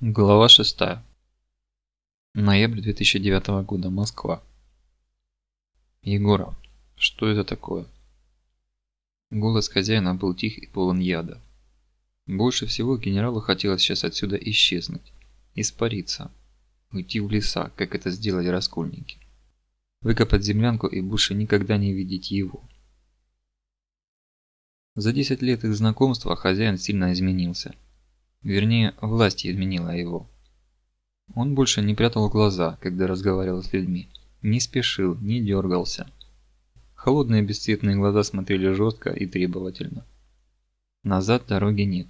Глава 6. Ноябрь 2009 года. Москва. Егоров, что это такое? Голос хозяина был тих и полон яда. Больше всего генералу хотелось сейчас отсюда исчезнуть, испариться, уйти в леса, как это сделали раскольники. Выкопать землянку и больше никогда не видеть его. За 10 лет их знакомства хозяин сильно изменился – Вернее, власть изменила его. Он больше не прятал глаза, когда разговаривал с людьми. Не спешил, не дергался. Холодные бесцветные глаза смотрели жестко и требовательно. Назад дороги нет.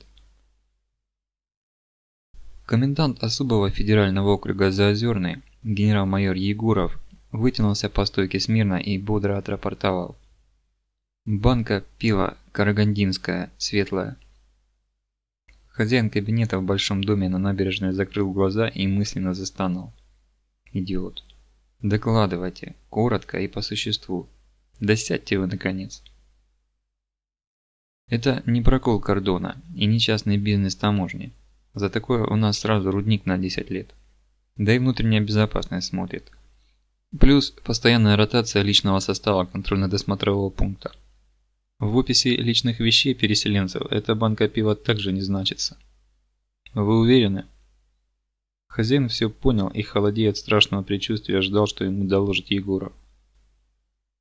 Комендант особого федерального округа Заозерный, генерал-майор Егоров, вытянулся по стойке смирно и бодро отрапортовал. Банка пива карагандинская, светлая. Хозяин кабинета в большом доме на набережной закрыл глаза и мысленно застонал. Идиот. Докладывайте, коротко и по существу. Да сядьте вы наконец. Это не прокол кордона и не частный бизнес таможни. За такое у нас сразу рудник на 10 лет. Да и внутренняя безопасность смотрит. Плюс постоянная ротация личного состава контрольно-досмотрового пункта. В описи личных вещей переселенцев эта банка пива также не значится. Вы уверены? Хозяин все понял и, холодея от страшного предчувствия, ждал, что ему доложит Егоров.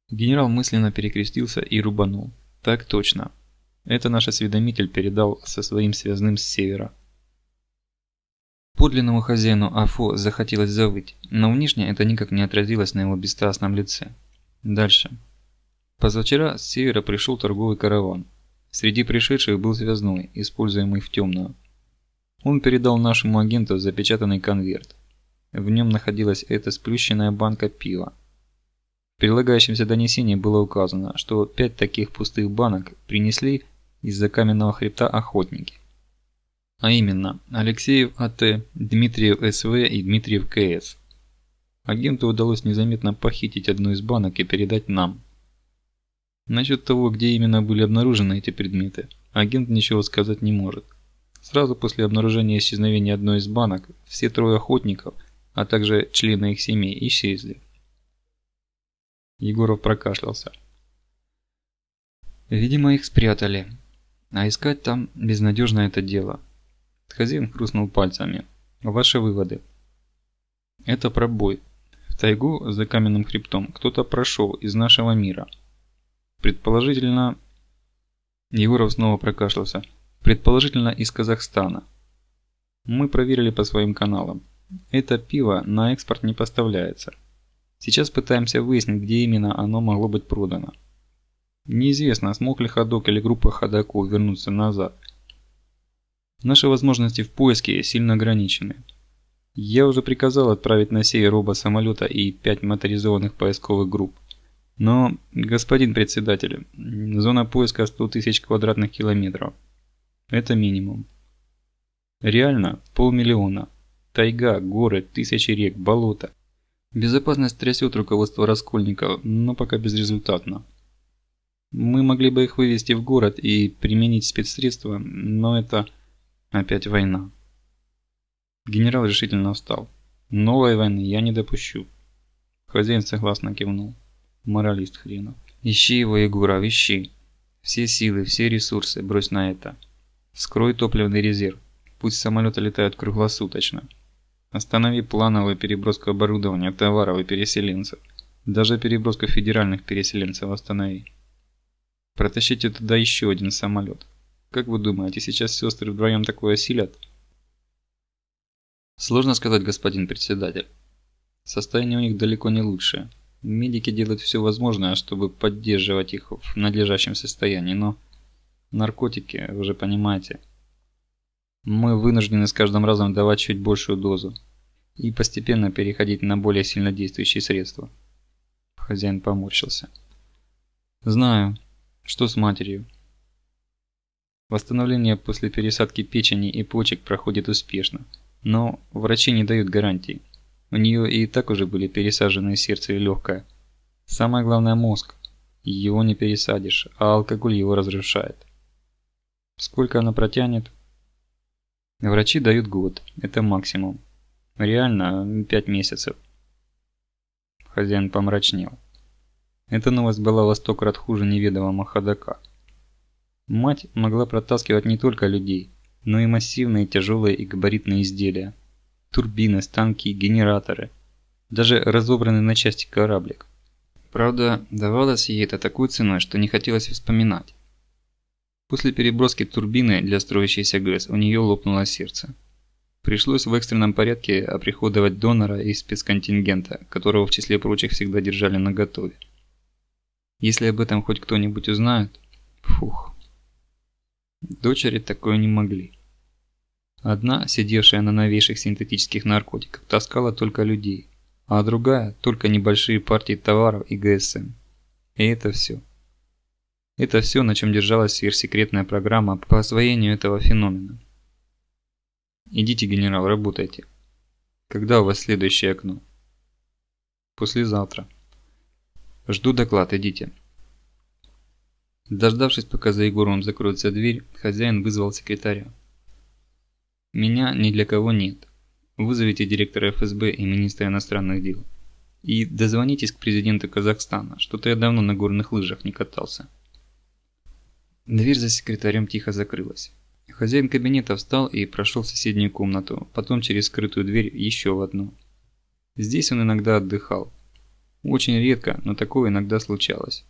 Генерал мысленно перекрестился и рубанул. Так точно. Это наш осведомитель передал со своим связным с севера. Подлинному хозяину Афо захотелось завыть, но внешне это никак не отразилось на его бесстрастном лице. Дальше. Позавчера с севера пришел торговый караван. Среди пришедших был связной, используемый в темную. Он передал нашему агенту запечатанный конверт. В нем находилась эта сплющенная банка пива. В прилагающемся донесении было указано, что пять таких пустых банок принесли из-за каменного хребта охотники. А именно, Алексеев АТ, Дмитриев СВ и Дмитриев КС. Агенту удалось незаметно похитить одну из банок и передать нам – Насчет того, где именно были обнаружены эти предметы, агент ничего сказать не может. Сразу после обнаружения исчезновения одной из банок, все трое охотников, а также члены их семей, исчезли. Егоров прокашлялся. Видимо, их спрятали. А искать там безнадежно это дело. Хозяин хрустнул пальцами. Ваши выводы. Это пробой. В тайгу за каменным хребтом кто-то прошел из нашего мира – Предположительно... Егоров снова прокашлялся. Предположительно из Казахстана. Мы проверили по своим каналам. Это пиво на экспорт не поставляется. Сейчас пытаемся выяснить, где именно оно могло быть продано. Неизвестно, смог ли ходок или группа ходоков вернуться назад. Наши возможности в поиске сильно ограничены. Я уже приказал отправить на север оба самолета и пять моторизованных поисковых групп. Но, господин председатель, зона поиска 100 тысяч квадратных километров. Это минимум. Реально полмиллиона. Тайга, горы, тысячи рек, болота. Безопасность трясет руководство Раскольников, но пока безрезультатно. Мы могли бы их вывести в город и применить спецсредства, но это опять война. Генерал решительно встал. Новой войны я не допущу. Хозяин согласно кивнул. Моралист хренов. Ищи его, Егоров, ищи. Все силы, все ресурсы брось на это. Скрой топливный резерв. Пусть самолеты летают круглосуточно. Останови плановую переброску оборудования, товаров и переселенцев. Даже переброску федеральных переселенцев останови. Протащите туда еще один самолет. Как вы думаете, сейчас сестры вдвоем такое осилят? Сложно сказать, господин председатель. Состояние у них далеко не лучшее. Медики делают все возможное, чтобы поддерживать их в надлежащем состоянии, но наркотики, вы же понимаете. Мы вынуждены с каждым разом давать чуть большую дозу и постепенно переходить на более сильнодействующие средства. Хозяин поморщился. Знаю. Что с матерью? Восстановление после пересадки печени и почек проходит успешно, но врачи не дают гарантий. У нее и так уже были пересажены сердце и легкое. Самое главное мозг. Его не пересадишь, а алкоголь его разрушает. Сколько она протянет? Врачи дают год, это максимум. Реально, пять месяцев. Хозяин помрачнел. Эта новость была во сто крат хуже неведомого ходока. Мать могла протаскивать не только людей, но и массивные тяжелые и габаритные изделия. Турбины, станки, генераторы. Даже разобранный на части кораблик. Правда, давалось ей это такой ценой, что не хотелось вспоминать. После переброски турбины для строящейся ГЭС у нее лопнуло сердце. Пришлось в экстренном порядке оприходовать донора из спецконтингента, которого в числе прочих всегда держали наготове. Если об этом хоть кто-нибудь узнает, фух. Дочери такое не могли. Одна, сидевшая на новейших синтетических наркотиках, таскала только людей, а другая – только небольшие партии товаров и ГСМ. И это все. Это все, на чем держалась сверхсекретная программа по освоению этого феномена. Идите, генерал, работайте. Когда у вас следующее окно? Послезавтра. Жду доклад, идите. Дождавшись, пока за Егоровым закроется дверь, хозяин вызвал секретаря. Меня ни для кого нет. Вызовите директора ФСБ и министра иностранных дел. И дозвонитесь к президенту Казахстана, что-то я давно на горных лыжах не катался. Дверь за секретарем тихо закрылась. Хозяин кабинета встал и прошел в соседнюю комнату, потом через скрытую дверь еще в одну. Здесь он иногда отдыхал. Очень редко, но такое иногда случалось.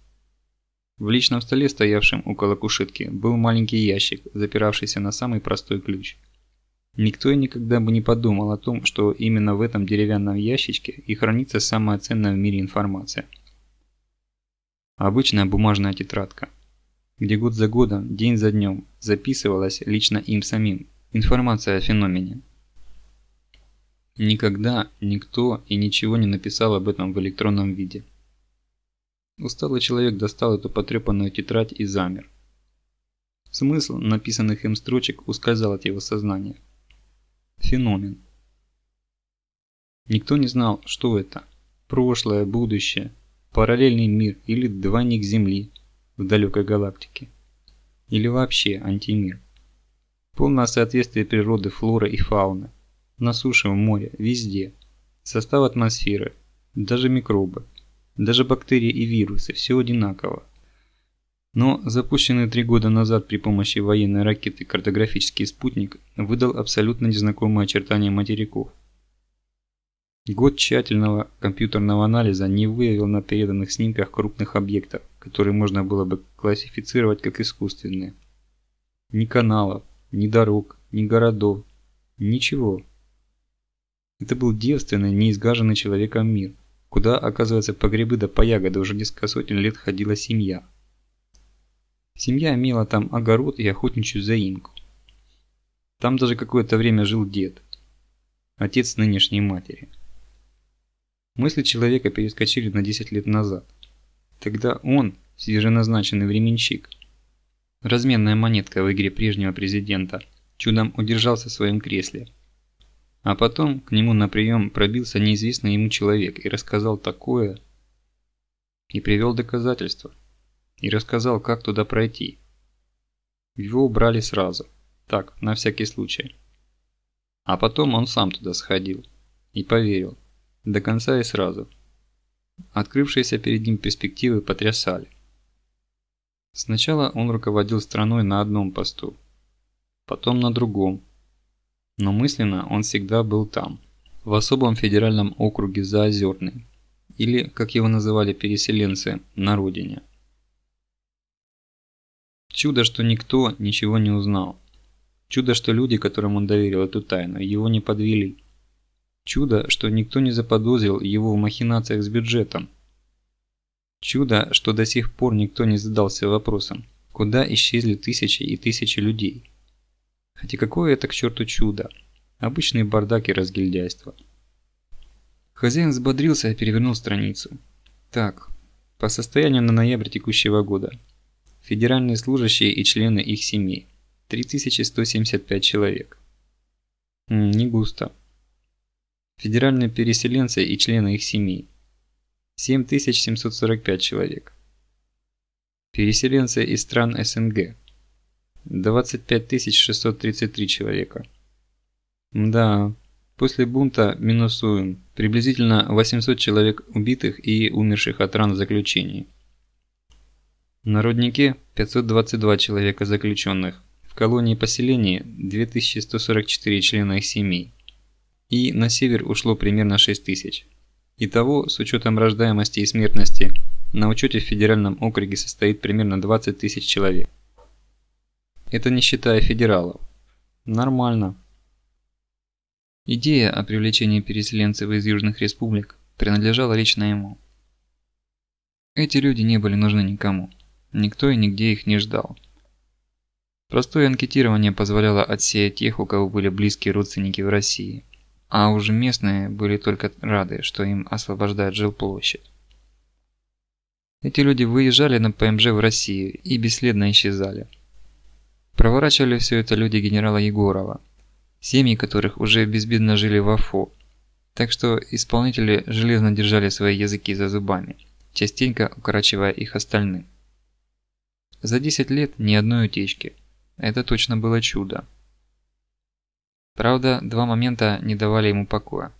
В личном столе, стоявшем около кушетки, был маленький ящик, запиравшийся на самый простой ключ. Никто и никогда бы не подумал о том, что именно в этом деревянном ящичке и хранится самая ценная в мире информация. Обычная бумажная тетрадка где год за годом, день за днем записывалась лично им самим информация о феномене. Никогда никто и ничего не написал об этом в электронном виде. Усталый человек достал эту потрепанную тетрадь и замер. Смысл написанных им строчек ускользал от его сознания. Феномен. Никто не знал, что это. Прошлое, будущее, параллельный мир или двойник Земли – в далекой галактике. Или вообще антимир. Полное соответствие природы флоры и фауны. На суше, в море, везде. Состав атмосферы, даже микробы, даже бактерии и вирусы, все одинаково. Но запущенный три года назад при помощи военной ракеты картографический спутник выдал абсолютно незнакомые очертания материков. Год тщательного компьютерного анализа не выявил на переданных снимках крупных объектов, которые можно было бы классифицировать как искусственные. Ни каналов, ни дорог, ни городов, ничего. Это был девственный, неизгаженный человеком мир, куда, оказывается, по грибы да по ягоды уже несколько сотен лет ходила семья. Семья имела там огород и охотничью заимку. Там даже какое-то время жил дед, отец нынешней матери. Мысли человека перескочили на 10 лет назад. Тогда он, свеженазначенный временщик, разменная монетка в игре прежнего президента, чудом удержался в своем кресле. А потом к нему на прием пробился неизвестный ему человек и рассказал такое, и привел доказательства, и рассказал, как туда пройти. Его убрали сразу, так, на всякий случай. А потом он сам туда сходил и поверил. До конца и сразу. Открывшиеся перед ним перспективы потрясали. Сначала он руководил страной на одном посту, потом на другом. Но мысленно он всегда был там, в особом федеральном округе Заозерный, или, как его называли переселенцы, на родине. Чудо, что никто ничего не узнал. Чудо, что люди, которым он доверил эту тайну, его не подвели. Чудо, что никто не заподозрил его в махинациях с бюджетом. Чудо, что до сих пор никто не задался вопросом, куда исчезли тысячи и тысячи людей. Хотя какое это к черту чудо? Обычный бардак и разгильдяйство. Хозяин взбодрился и перевернул страницу. Так, по состоянию на ноябрь текущего года. Федеральные служащие и члены их семей. 3175 человек. Не густо. Федеральные переселенцы и члены их семей. 7745 человек. Переселенцы из стран СНГ. 25633 человека. Да, после бунта минусуем. Приблизительно 800 человек убитых и умерших от ран в заключении. На руднике 522 человека заключенных. В колонии поселений 2144 члена их семей. И на север ушло примерно 6000. Итого, с учетом рождаемости и смертности, на учете в федеральном округе состоит примерно 20 тысяч человек. Это не считая федералов. Нормально. Идея о привлечении переселенцев из южных республик принадлежала лично ему. Эти люди не были нужны никому. Никто и нигде их не ждал. Простое анкетирование позволяло отсеять тех, у кого были близкие родственники в России. А уже местные были только рады, что им освобождают жилплощадь. Эти люди выезжали на ПМЖ в Россию и бесследно исчезали. Проворачивали все это люди генерала Егорова, семьи которых уже безбедно жили в АФО, так что исполнители железно держали свои языки за зубами, частенько укорачивая их остальным. За 10 лет ни одной утечки. Это точно было чудо. Правда, два момента не давали ему покоя.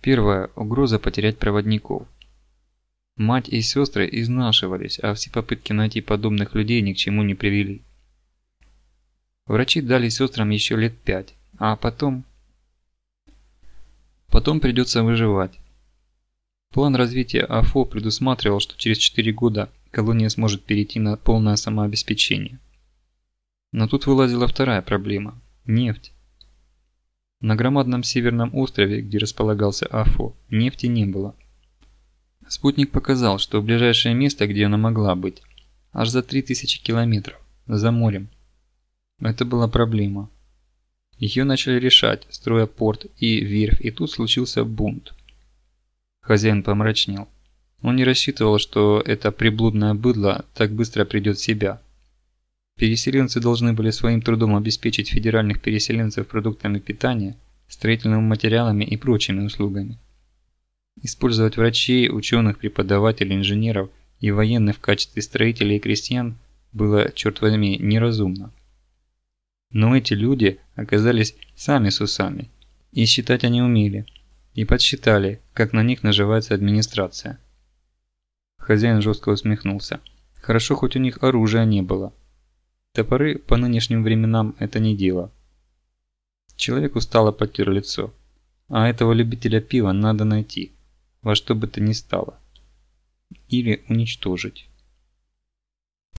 Первое – угроза потерять проводников. Мать и сестры изнашивались, а все попытки найти подобных людей ни к чему не привели. Врачи дали сестрам еще лет пять, а потом... Потом придется выживать. План развития АФО предусматривал, что через 4 года колония сможет перейти на полное самообеспечение. Но тут вылазила вторая проблема – нефть. На громадном северном острове, где располагался АФО, нефти не было. Спутник показал, что ближайшее место, где она могла быть, аж за 3000 километров, за морем. Это была проблема. Ее начали решать, строя порт и верфь, и тут случился бунт. Хозяин помрачнел. Он не рассчитывал, что это приблудное быдло так быстро придет в себя. Переселенцы должны были своим трудом обеспечить федеральных переселенцев продуктами питания, строительными материалами и прочими услугами. Использовать врачей, ученых, преподавателей, инженеров и военных в качестве строителей и крестьян было, черт возьми, неразумно. Но эти люди оказались сами с усами. И считать они умели. И подсчитали, как на них наживается администрация. Хозяин жестко усмехнулся. Хорошо, хоть у них оружия не было. Топоры по нынешним временам это не дело. Человек устало потер лицо. А этого любителя пива надо найти. Во что бы то ни стало. Или уничтожить.